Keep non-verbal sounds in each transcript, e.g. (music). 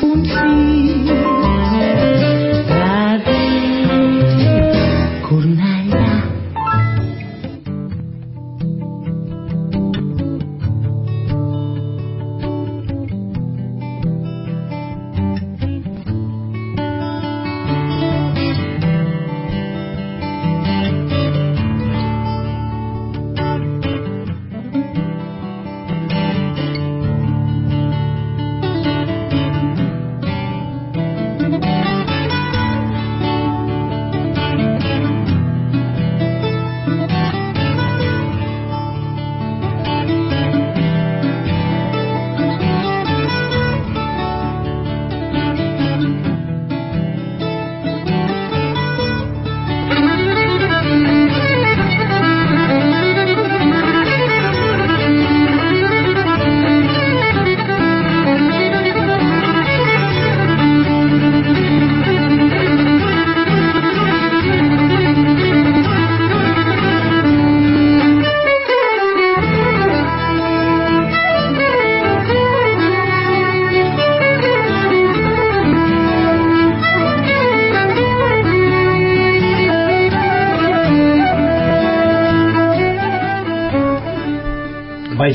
呼气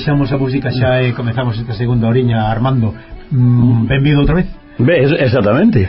deixamos a música xa e comezamos esta segunda oriña Armando, mm, benvido outra vez. Ves, exactamente,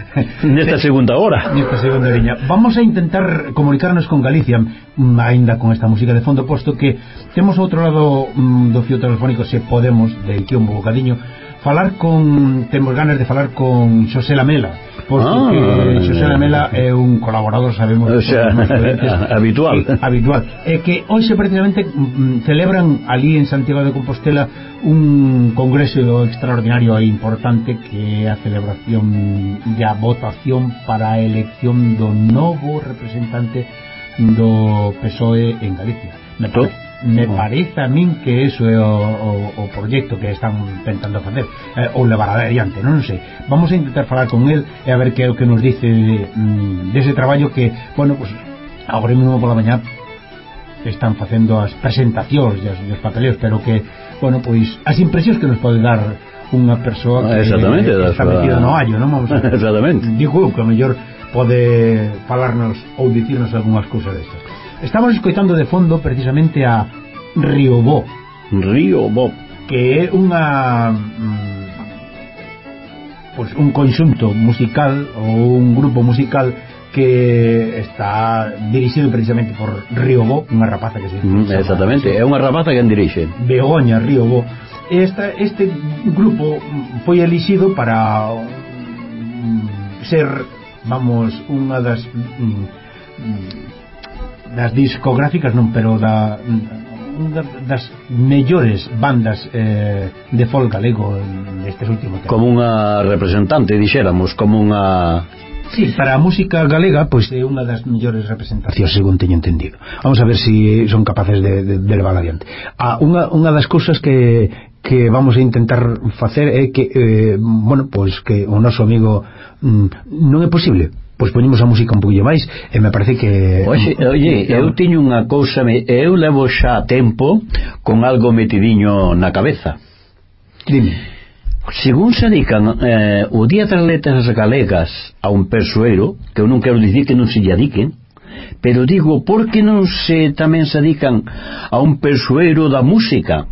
nesta segunda hora. Nesta segunda oriña. Vamos a intentar comunicarnos con Galicia mm, Ainda con esta música de fondo Posto que temos outro lado mm, do fio telefónico Se podemos, de aquí un bocadiño falar con temos ganas de falar con Xosé Lamela porque ah, Xosé Lamela é un colaborador sabemos o sea, (laughs) habitual. E, habitual. É que hoxe precisamente mm, celebran ali en Santiago de Compostela un congreso extraordinario e importante que é a celebración da votación para a elección do novo representante do PSOE en Galicia. Me parece me parece a min que eso é o, o, o proyecto que están tentando facer eh, ou levar adiante, non sei vamos a intentar falar con el e a ver que é o que nos dice mm, de, de traballo que, bueno, pues, agora mesmo pola mañá están facendo as presentacións e os, os papeleos, pero que, bueno, pois as impresións que nos pode dar unha persoa ah, que, Exactamente, que está metida no hallo, non? Vamos a, (laughs) Exactamente. Digo que a mellor pode falarnos ou dicirnos algunhas cousas destas. Estamos escoitando de fondo precisamente a Río Bo. Río Bo. Que é unha... Pois un conxunto musical ou un grupo musical que está dirixido precisamente por Río Bo, unha rapaza que se mm, Exactamente, é unha rapaza que en dirixe. Begoña Río Bo. Esta, este grupo foi elixido para mm, ser, vamos, unha das mm, das discográficas non, pero da, da das mellores bandas eh, de folk galego nestes últimos tempos. Como unha representante, dixéramos, como unha Sí, para a música galega, pois é unha das mellores representacións, según teño entendido. Vamos a ver se si son capaces de, de, de levar adiante. Ah, unha, unha das cousas que, que vamos a intentar facer é que, eh, bueno, pois que o noso amigo mm, non é posible pois poñemos a música un poquillo máis e me parece que Oxe, oye, eh, eu tiño unha cousa eu levo xa tempo con algo metidiño na cabeza dime Según se adican eh, o Día das Letras Galegas a un persoeiro, que eu non quero dicir que non se lle adiquen, pero digo, por que non se tamén se adican a un persoeiro da música?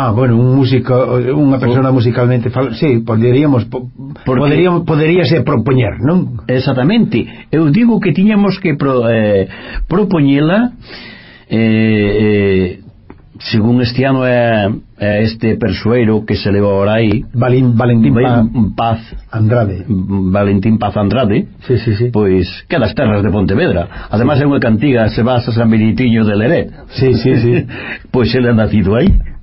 Ah, bueno, un músico, unha persona musicalmente fal... Sí, poderíamos po, poderíamos poderíase propoñer, non? Exactamente. Eu digo que tiñamos que pro, eh, propoñela eh, eh, según este ano é, é este persueiro que se leva ahora aí Valín, Valentín pa... Paz Andrade Valentín Paz Andrade sí, sí, sí. pois que das terras de Pontevedra además sí. é unha cantiga se basa San Benitiño de Leret sí, sí, sí. (laughs) pois ele é nacido aí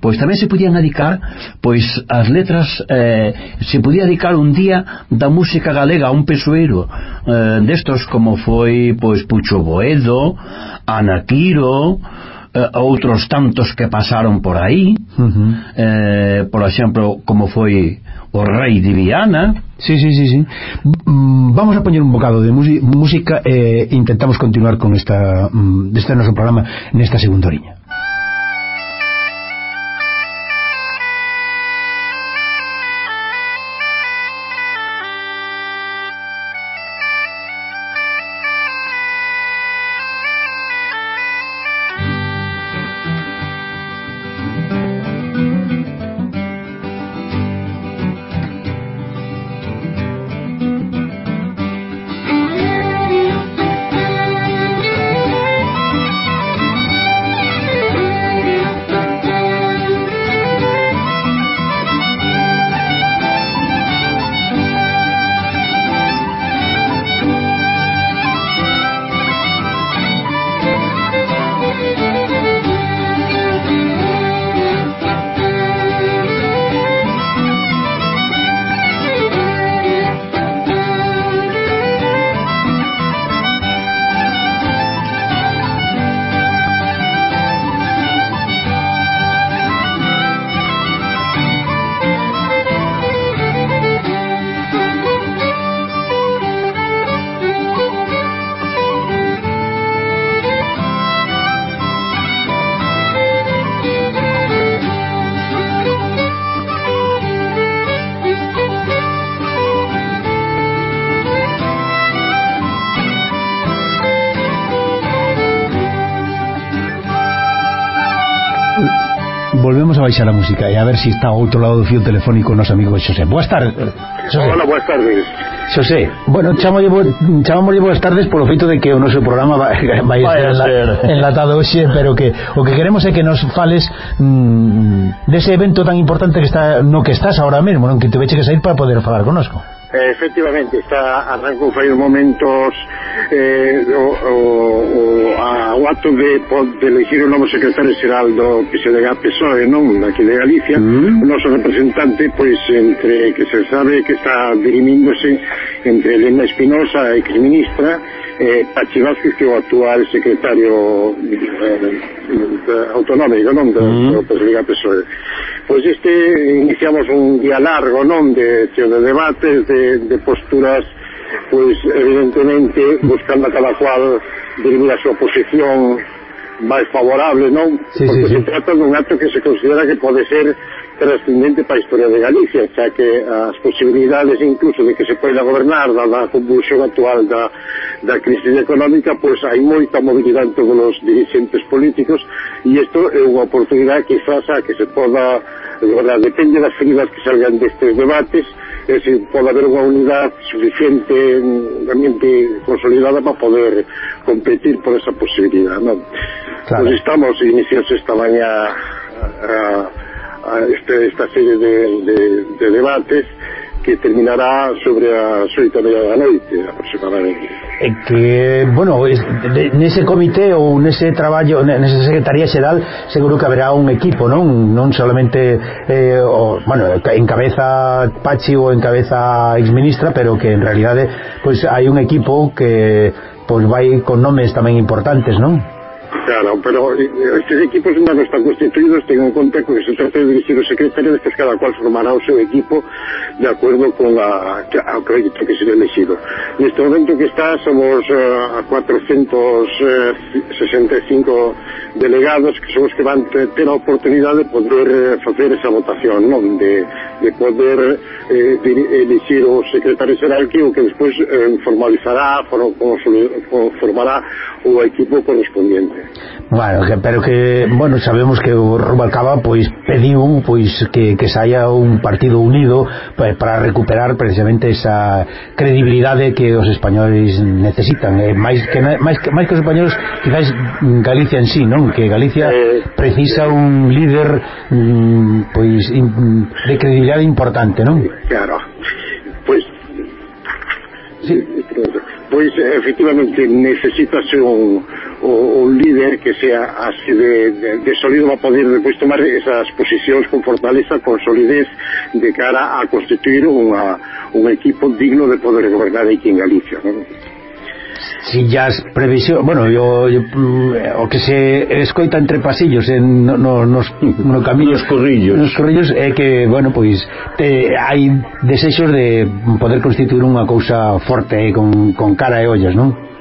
pois tamén se podían adicar pois as letras eh, se podía dedicar un día da música galega a un pesoeiro eh, destos como foi pois Pucho Boedo Ana Quiro eh, outros tantos que pasaron por aí uh -huh. eh, por exemplo como foi o rei de Viana Sí, sí, sí, sí. Mm, vamos a poñer un bocado de música e eh, intentamos continuar con esta, mm, este noso programa nesta segunda oriña. A baixar a música e a ver se si está ao outro lado do fio telefónico o noso amigo Xosé. Boas tardes. Xosé. Hola, boas tardes. Xosé, bueno, chamolle, chamolle boas tardes polo feito de que o noso programa (laughs) vai, vai, vai ser enlatado hoxe, pero que o que queremos é que nos fales mm, dese evento tan importante que está no que estás ahora mesmo, non que te veche que sair para poder falar conosco. Eh, efectivamente, está arrancou fai un momentos eh, o, o, o, a, o acto de, de elegir o novo secretario xeral do PSDG PSOE, non? Aquí de Galicia, mm. o noso representante, pois, entre que se sabe que está dirimíndose entre Elena Espinosa, exministra, eh, Pachi Vázquez, que é o actual secretario eh, autonómico, non? Da, mm. do PSDG PSOE. Pois este, iniciamos un día largo, non? De, de debates, de de, posturas pois evidentemente buscando a cada cual dirimir a súa posición máis favorable, non? Sí, Porque sí, se sí. trata dun acto que se considera que pode ser trascendente para a historia de Galicia, xa que as posibilidades incluso de que se poida gobernar dada a convulsión actual da, da crisis económica, pois hai moita movilidade todos os dirigentes políticos e isto é unha oportunidade que xa que se poda, gobernar. depende das feridas que salgan destes debates, é dicir, pode haber unha unidade suficiente mm, realmente consolidada para poder competir por esa posibilidad non? Claro. Pues estamos, iniciados esta mañá a, a, a este, esta serie de, de, de debates que terminará sobre a xoita media da noite aproximadamente e que, bueno, nese comité ou nese traballo, nesa Secretaría Xeral seguro que haberá un equipo, non? Non solamente eh, o, bueno, encabeza Pachi ou encabeza exministra, pero que en realidade pois pues, hai un equipo que pois pues, vai con nomes tamén importantes, non? Claro, pero eh, estes equipos non están constituídos, ten en conta que se trata de dirigir o secretario, destes cada cual formará o seu equipo de acordo con a, a crédito que será elegido. Neste momento que está somos eh, uh, 465 eh, delegados que son os que van ter a oportunidade de poder facer esa votación, non? De, de poder eh, elegir elixir o secretario xeral que o que despois eh, formalizará, formará o equipo correspondiente. Bueno, que, pero que, bueno, sabemos que o Rubalcaba pois pediu pois que, que saia un partido unido pois, para recuperar precisamente esa credibilidade que os españoles necesitan, eh, máis que máis que máis que os españoles, quizás Galicia en sí, non? Que Galicia eh, precisa un líder mm, pois in, de credibilidade importante, non? Claro. Pois pues, Sí, pois efectivamente necesitase un, o, un líder que sea así de, de, de sólido para poder depois tomar esas posicións con fortaleza, con solidez de cara a constituir unha, un equipo digno de poder gobernar aquí en Galicia. ¿no? si as previsión bueno, yo, yo, mm, o que se escoita entre pasillos en, no, no, nos, no camiños nos corrillos nos corrillos é que, bueno, pois te, hai desexos de poder constituir unha cousa forte eh, con, con cara e ollas, non?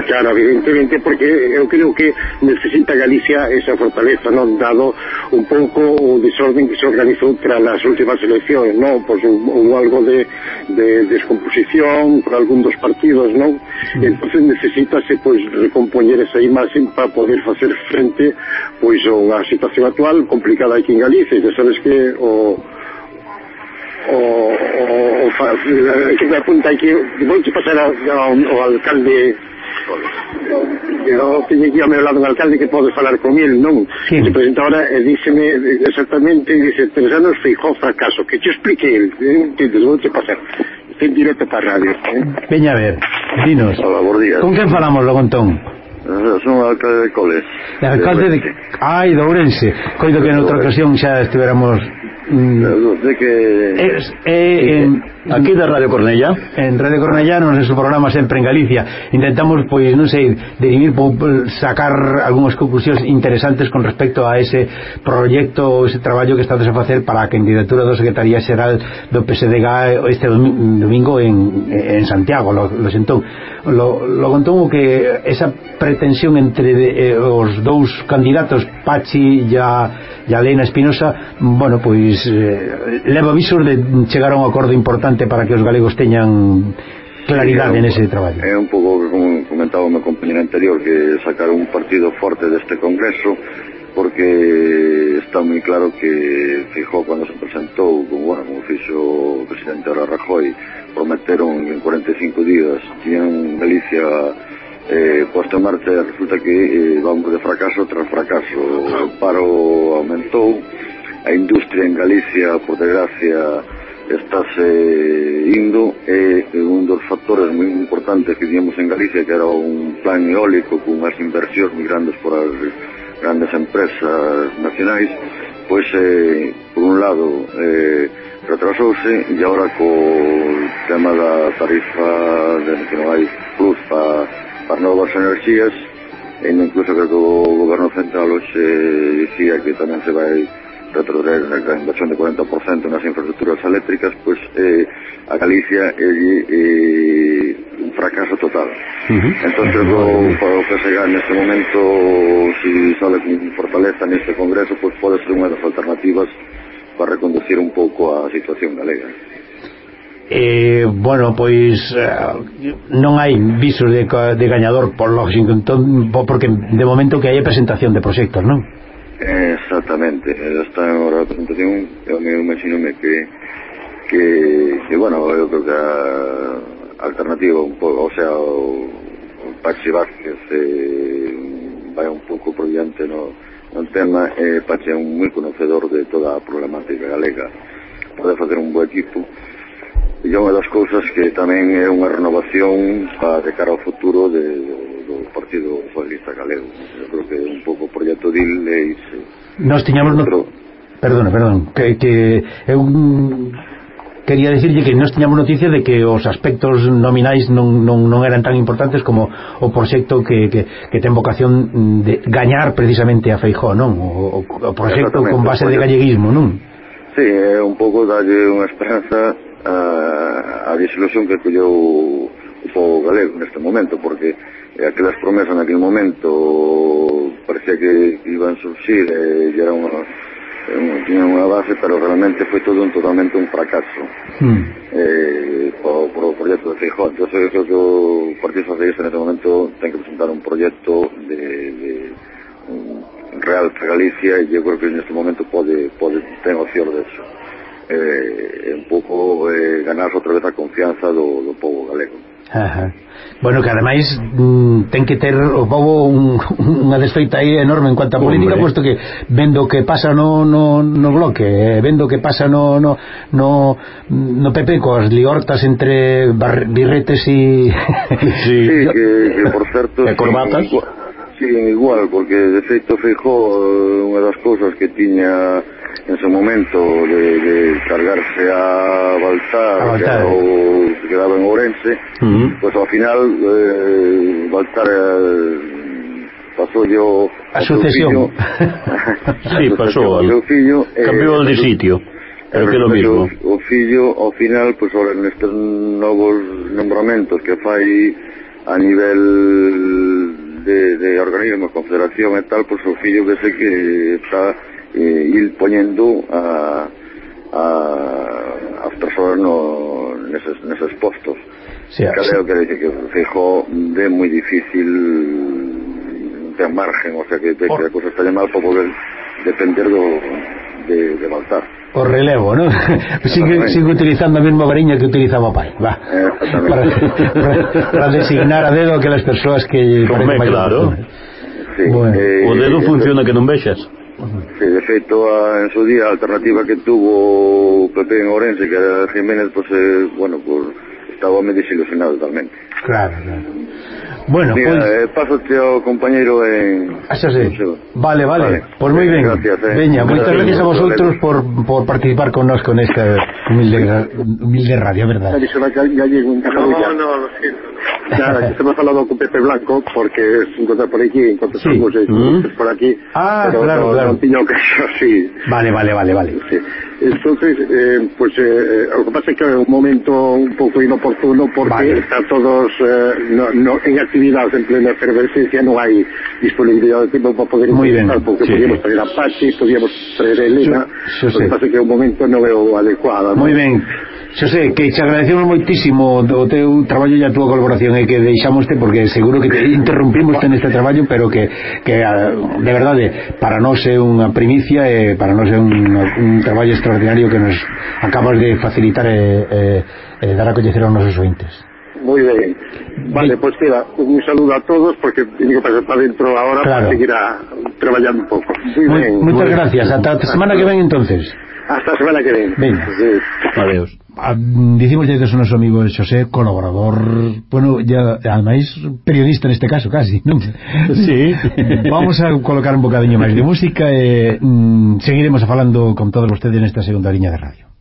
Claro, evidentemente, porque eu creo que necesita Galicia esa fortaleza, non dado un pouco o desorden que se organizou tras as últimas eleccións, non? Pois un algo de, de descomposición por algún dos partidos, non? Sí. Mm. Entonces necesitase pois recompoñer esa imaxe para poder facer frente pois a unha situación actual complicada aquí en Galicia, e sabes que o o, o, o, que me apunta aquí, vou pasar ao, ao alcalde podes. Eu teñe aquí ao meu lado un alcalde que pode falar con el, non? Sí. Se presenta ahora eh, e díxeme exactamente, dice, tres anos feijó fracaso, que te explique el, entendes, vou te pasar. Este en directo para radio. Eh? Veña a ver, dinos. Hola, bons día. Con quen falamos logo entón? Eh, Son o alcalde de Coles. De alcalde de... Ai, ah, de Ourense. Coido que en outra ocasión xa estiveramos Mm. Non sei que... É, en, eh, eh, aquí da Radio Cornella. En Radio Cornella, no noso programa sempre en Galicia. Intentamos, pois, non sei, dirimir, sacar algunhas conclusións interesantes con respecto a ese proxecto, ese traballo que estades a facer para a candidatura da Secretaría Xeral do PSDG este domingo en, en Santiago, lo, lo sentón lo, lo contou que esa pretensión entre de, eh, os dous candidatos Pachi e a, e a Leina Espinosa bueno, pois eh, leva visos de chegar a un acordo importante para que os galegos teñan claridade sí, nese traballo. É un pouco como comentaba o meu compañero anterior que sacar un partido forte deste congreso porque está moi claro que Fijó cando se presentou como, bueno, como fixo o presidente Ara Rajoy prometeron en 45 días tiñan Galicia eh, posto en marcha resulta que eh, vamos de fracaso tras fracaso. O paro aumentou a industria en Galicia por desgracia estáse indo e un dos factores moi importantes que tiñamos en Galicia que era un plan eólico cunhas inversións moi grandes por as grandes empresas nacionais pois eh, por un lado eh, retrasouse e agora co tema da tarifa de que non hai plus para pa novas enerxías e incluso creo que o goberno central hoxe dicía que tamén se vai retroceder a inversión de 40% nas infraestructuras eléctricas pois eh, a Galicia e eh, eh, un fracaso total. Uh -huh. Entonces o, o que se PSG en este momento, si sale con fortaleza en este Congreso, pues puede ser una de las alternativas para reconducir un pouco a situación galega. Eh, bueno, pois eh, non hai visos de, de gañador por Washington porque de momento que hai presentación de proxectos, non? Exactamente, está a presentación eu me imagino que que, que bueno, eu creo que a digo un pouco, o sea, o, o Pachi Vázquez eh, vai un pouco por diante no, no tema, eh, Pachi é un moi conocedor de toda a problemática galega, pode facer un bo equipo, e unha das cousas que tamén é unha renovación para de cara ao futuro de, do, do Partido Socialista Galego. Eu creo que é un pouco o proxecto DIL eh, e... Nós tiñamos... Outro... No... Perdona, perdón, que, que é un quería decirlle que nós tiñamos noticia de que os aspectos nominais non, non, non eran tan importantes como o proxecto que, que, que ten vocación de gañar precisamente a Feijó, non? O, o proxecto con base de galleguismo, non? Sí, é un pouco dalle unha esperanza a, a desilusión que colleu o povo galego neste momento, porque aquelas promesas naquele momento parecía que iban surxir e era unha tiña unha base, pero realmente foi todo un totalmente un fracaso mm. eh, por, por o proxecto de Feijó entón eu creo que o Partido Socialista neste momento ten que presentar un proxecto de, de un real para Galicia e eu creo que neste momento pode, pode ten opción de eso. eh, un pouco eh, ganarse outra vez a confianza do, do povo galego Ajá. Bueno, que ademais mm, ten que ter o povo un, (laughs) unha desfeita aí enorme en cuanto a política, Hombre. posto que vendo que pasa no, no, no bloque, eh, vendo que pasa no, no, no, no PP coas liortas entre bar, birretes e... (laughs) sí, sí (laughs) que, que por certo... E corbatas? Sí, igual, porque de feito Feijó eh, unha das cousas que tiña en su momento de, de cargarse a Baltar, a Baltar. o se quedaba en Orense, uh -huh. pues al final eh, Baltar eh, pasó yo a, a sucesión. Fillo, (laughs) sí, a pasó. Al, a fillo, eh, cambió de sitio. Creo que lo mismo. O fillo, ao final, pues, ahora nestes novos nombramentos que fai a nivel de, de organismo, confederación e tal, pues o fillo sei que está eh, ir poñendo a, a, as persoas no, neses, neses postos sí, creo sí. que dice que fijo de moi difícil de margen, o sea que, de, que a cosa está mal para poder depender do, de, de Baltar o relevo, ¿no? (laughs) Sigue, sigue utilizando a mesma variña que utilizaba o pai, va. Para, para, (laughs) para designar a dedo aquelas persoas que... Come, claro. Sí, bueno. eh, o dedo eh, funciona que non vexas que de feito a, en su día a alternativa que tuvo Pepe en Orense que era Jiménez pues, eh, bueno, pues estaba me desilusionado totalmente claro, claro Bueno, Mira, pues... eh, pásate ao compañeiro en... Ah, xa sei. Vale, vale, vale. Pois pues moi ben. Gracias, eh. Veña, moitas gracias a vosotros por, por participar con nós con esta humilde, humilde radio, verdad? No, no, lo siento. Nada, (laughs) que estamos hablando con Pepe Blanco porque es encontrar por aquí, encontrar sí. mm. por aquí. Ah, pero claro, claro. Que. (laughs) Vale, vale, vale, vale. Sí. Entonces, eh, pues eh, eh, lo que pasa es que es un momento un poco inoportuno porque vale. está todos eh, no, no, en actividad, en plena efervescencia, no hay disponibilidad de tiempo para poder Muy bien. porque sí. podríamos traer a Pachi, podríamos traer a Elena, yo, yo lo que pasa es que é un momento non é o Muy bien. Yo Xosé, que te agradecemos moitísimo o teu traballo e a túa colaboración e que deixamoste porque seguro que te interrumpimos en este traballo pero que, que ah, de verdade para nós é unha primicia e para nós é un, un traballo extraordinario extraordinario que nos acabas de facilitar eh, eh, eh dar a conocer a nuestros oyentes. Muy bien. Vale, pues queda un saludo a todos porque tengo que pasar para adentro ahora para seguir trabajando un poco. Muy Muy, bien. Muchas gracias. Hasta la semana que ven entonces. Hasta la semana que viene. Venga. Adiós. Ah, dicimos ya que son noso amigo Xosé, colaborador, bueno, ya ademais periodista neste caso, casi, non? Sí. (laughs) Vamos a colocar un bocadiño máis de música e mm, seguiremos falando con todos vostedes nesta segunda liña de radio.